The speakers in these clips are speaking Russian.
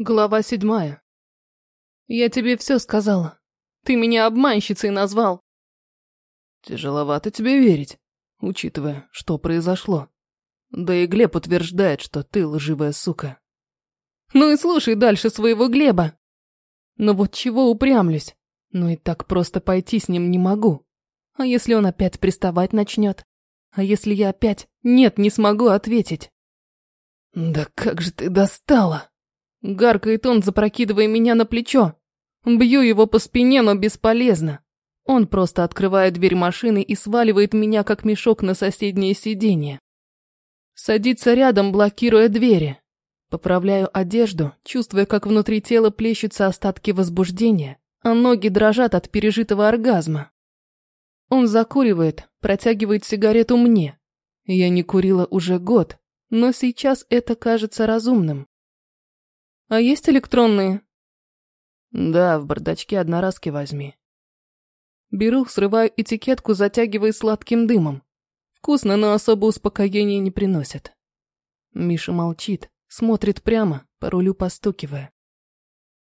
Глава седьмая. Я тебе все сказала. Ты меня обманщицей назвал. Тяжеловато тебе верить, учитывая, что произошло. Да и Глеб утверждает, что ты лживая сука. Ну и слушай дальше своего Глеба. Но вот чего упрямлюсь? Ну и так просто пойти с ним не могу. А если он опять приставать начнет? А если я опять «нет» не смогу ответить? Да как же ты достала! Гаркает он, запрокидывая меня на плечо. Бью его по спине, но бесполезно. Он просто открывает дверь машины и сваливает меня, как мешок, на соседнее сиденье. Садится рядом, блокируя двери. Поправляю одежду, чувствуя, как внутри тела плещутся остатки возбуждения, а ноги дрожат от пережитого оргазма. Он закуривает, протягивает сигарету мне. Я не курила уже год, но сейчас это кажется разумным. А есть электронные? Да, в бардачке одноразки возьми. Беру, срываю этикетку, затягивая сладким дымом. Вкусно, но особо успокоения не приносит. Миша молчит, смотрит прямо, по рулю постукивая.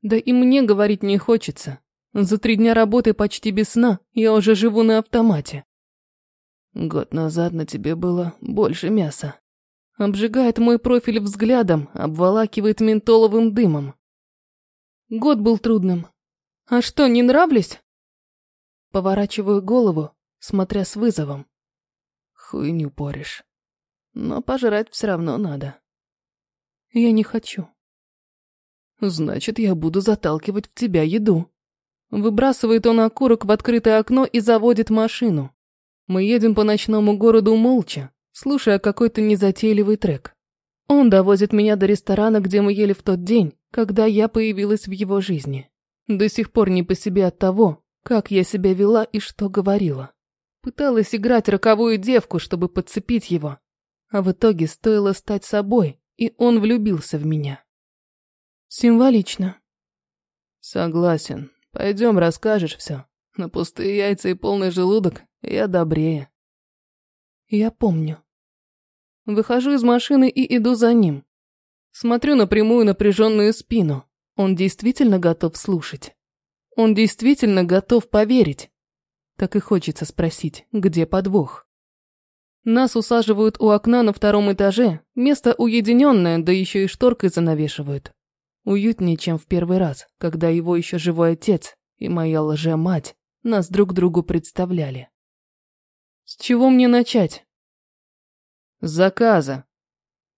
Да и мне говорить не хочется. За три дня работы почти без сна я уже живу на автомате. Год назад на тебе было больше мяса. Обжигает мой профиль взглядом, обволакивает ментоловым дымом. Год был трудным. А что, не нравлюсь? Поворачиваю голову, смотря с вызовом. Хуйню поришь. Но пожрать все равно надо. Я не хочу. Значит, я буду заталкивать в тебя еду. Выбрасывает он окурок в открытое окно и заводит машину. Мы едем по ночному городу молча, слушая какой-то незатейливый трек. Он довозит меня до ресторана, где мы ели в тот день, когда я появилась в его жизни. До сих пор не по себе от того, как я себя вела и что говорила. Пыталась играть роковую девку, чтобы подцепить его. А в итоге стоило стать собой, и он влюбился в меня. Символично. Согласен. Пойдем, расскажешь все. На пустые яйца и полный желудок я добрее. Я помню. Выхожу из машины и иду за ним. Смотрю на прямую напряженную спину. Он действительно готов слушать. Он действительно готов поверить. Так и хочется спросить, где подвох. Нас усаживают у окна на втором этаже, место уединенное, да еще и шторкой занавешивают. Уютнее, чем в первый раз, когда его еще живой отец и моя лже-мать нас друг другу представляли. С чего мне начать? С заказа.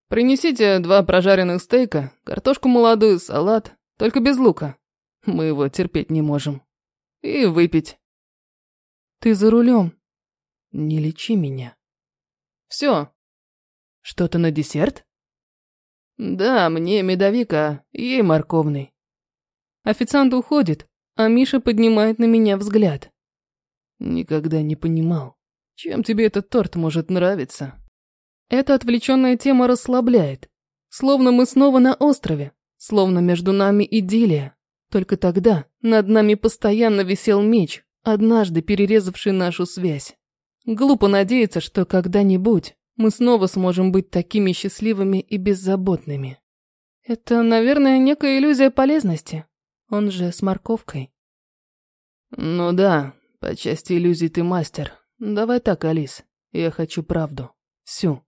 Принесите два прожаренных стейка, картошку молодую, салат, только без лука. Мы его терпеть не можем. И выпить. Ты за рулем. Не лечи меня. Все. Что-то на десерт? Да, мне медовика, ей морковный. Официант уходит, а Миша поднимает на меня взгляд. Никогда не понимал. Чем тебе этот торт может нравиться? Эта отвлеченная тема расслабляет. Словно мы снова на острове, словно между нами идиллия. Только тогда над нами постоянно висел меч, однажды перерезавший нашу связь. Глупо надеяться, что когда-нибудь мы снова сможем быть такими счастливыми и беззаботными. Это, наверное, некая иллюзия полезности. Он же с морковкой. Ну да, по части иллюзий ты мастер, Давай так, Алис. Я хочу правду. Всю.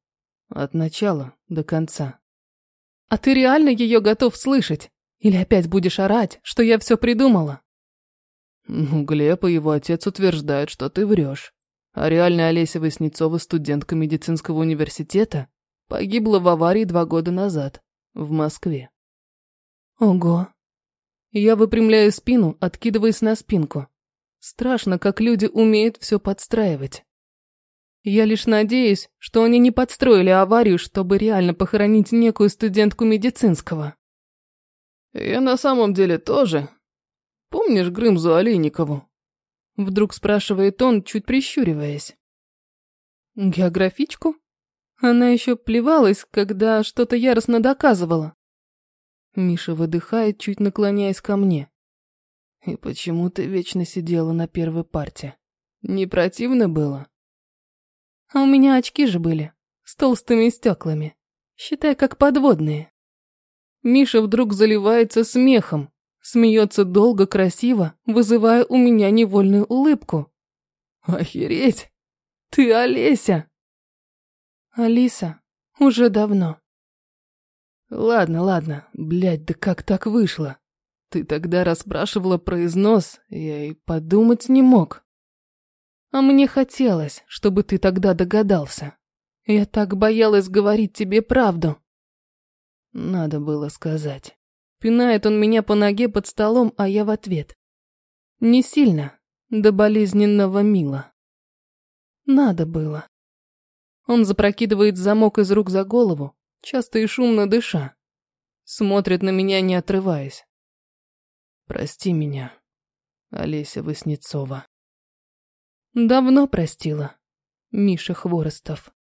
От начала до конца. А ты реально ее готов слышать? Или опять будешь орать, что я все придумала? Ну, Глеб и его отец утверждают, что ты врешь. А реальная Олеся Васнецова, студентка медицинского университета, погибла в аварии два года назад. В Москве. Ого. Я выпрямляю спину, откидываясь на спинку. Страшно, как люди умеют все подстраивать. Я лишь надеюсь, что они не подстроили аварию, чтобы реально похоронить некую студентку медицинского. Я на самом деле тоже. Помнишь Грымзу Олейникову? Вдруг спрашивает он, чуть прищуриваясь. Географичку? Она еще плевалась, когда что-то яростно доказывала. Миша выдыхает, чуть наклоняясь ко мне. И почему ты вечно сидела на первой парте? Не противно было? А у меня очки же были, с толстыми стеклами. Считай, как подводные. Миша вдруг заливается смехом, смеется долго, красиво, вызывая у меня невольную улыбку. Охереть! Ты Олеся! Алиса, уже давно. Ладно, ладно, блядь, да как так вышло? Ты тогда расспрашивала про износ, я и подумать не мог. А мне хотелось, чтобы ты тогда догадался. Я так боялась говорить тебе правду. Надо было сказать. Пинает он меня по ноге под столом, а я в ответ. Не сильно, до болезненного мило. Надо было. Он запрокидывает замок из рук за голову, часто и шумно дыша. Смотрит на меня, не отрываясь. Прости меня, Олеся Васнецова. Давно простила, Миша Хворостов.